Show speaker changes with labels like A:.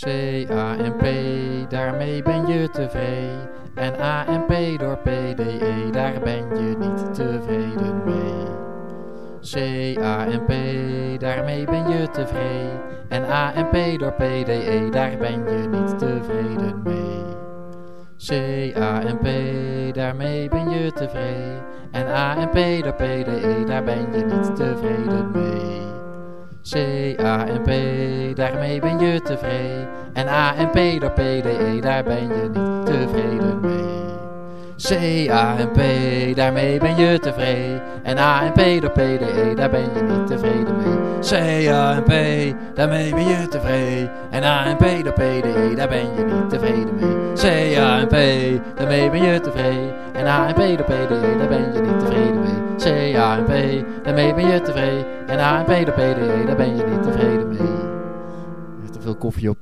A: C-A-M-P, daarmee ben je tevreden. En A-M-P door P-D-E, daar ben je niet tevreden mee. C-A-M-P, daarmee ben je tevreden. En A-M-P door P-D-E, daar ben je niet tevreden mee. C-A-M-P, daarmee ben je tevreden. En A-M-P door P-D-E, daar ben je niet tevreden mee. C-A-M-P, daarmee ben je tevreden. En A-M-P door P-D-E, daar ben je niet tevreden mee. C-A-M-P, daarmee ben je tevreden. En A-M-P door P-D-E, daar ben je niet tevreden mee. C-A-M-P, daarmee ben je tevreden. En A-M-P door P-D-E, daar ben je niet tevreden mee. C-A-M-P, daarmee ben je tevreden. En A-M-P door P-D-E, daar ben je niet tevreden mee. C-A-M-P, daarmee ben je tevreden. En A-M-P door P-D-E, daar ben je niet tevreden mee. Er te veel koffie op.